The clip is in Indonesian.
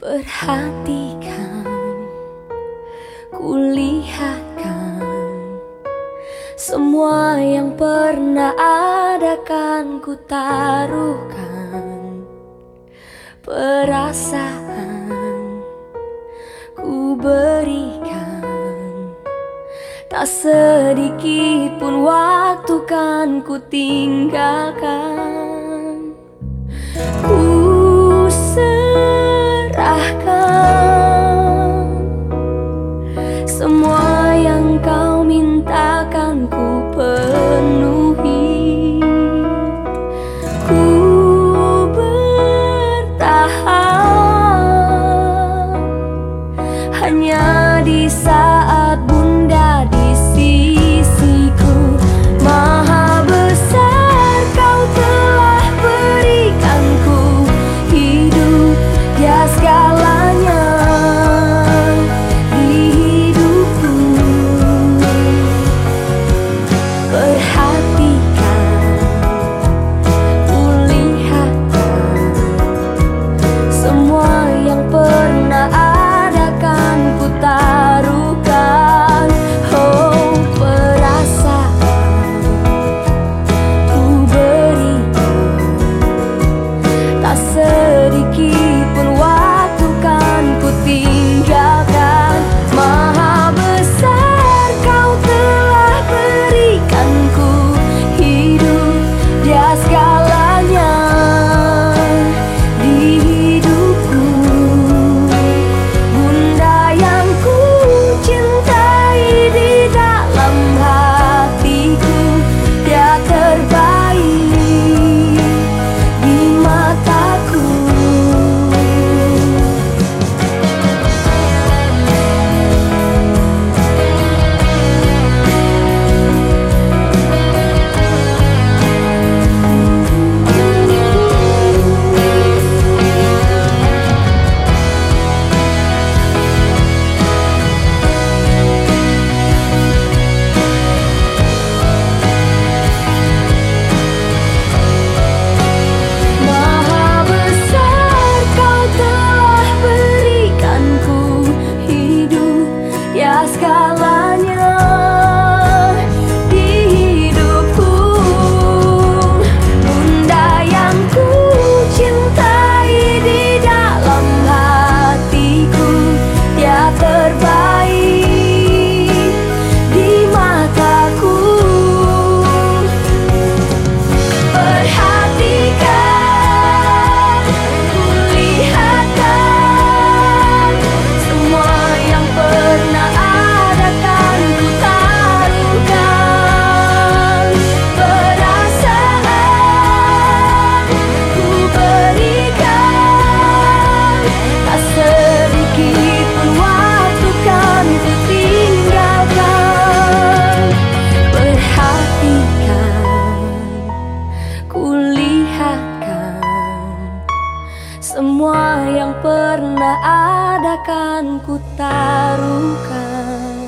Perhatikan, kulihatkan Semua yang pernah ada kan ku taruhkan Perasaan ku berikan. Tak sedikit pun waktu kan ku tinggalkan di saat bunda di sisiku tas, kā lai. yang pernah ada kan ku taruhkan.